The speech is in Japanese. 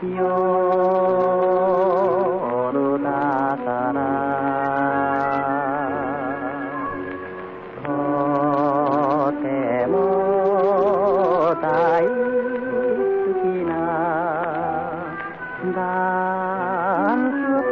夜なたらとても大好きなダンス